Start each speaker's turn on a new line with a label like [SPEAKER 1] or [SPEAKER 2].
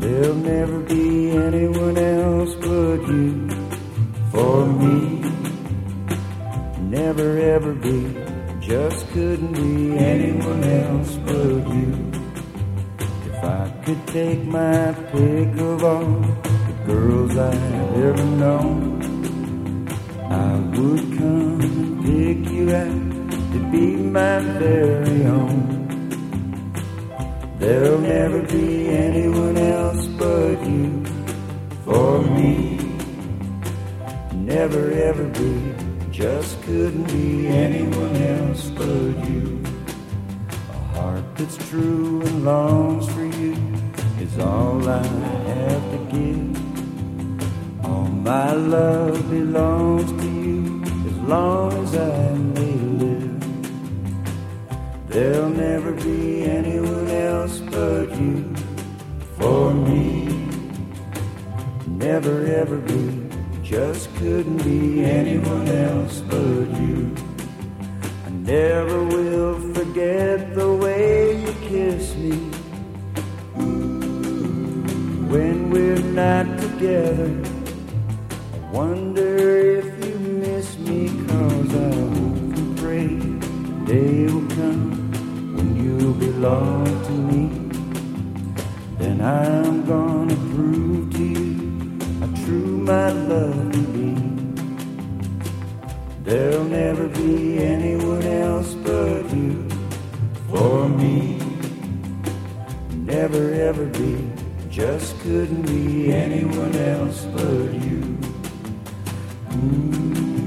[SPEAKER 1] never be anyone else but you for me. Never ever be, just couldn't be anyone else but you. If I could take my pick of all the girls I've ever known, I would come and pick you out to be my very own. There'll never be anyone else but you for me. Never ever be, just couldn't be anyone else but you. A heart that's true and longs for you is all I have to give. All my love belongs to you as long as I may live. There'll never be anyone else but you for me. Never ever be, just couldn't be anyone else but you. I never will forget the way you kiss me when we're not together. I wonder if you miss me, cause I hope and pray the day will come when you'll belong to me. Then I'm gonna prove to you how true my love can be. There'll never be anyone else but you for me. Never ever be, just couldn't be anyone else but you. Mm.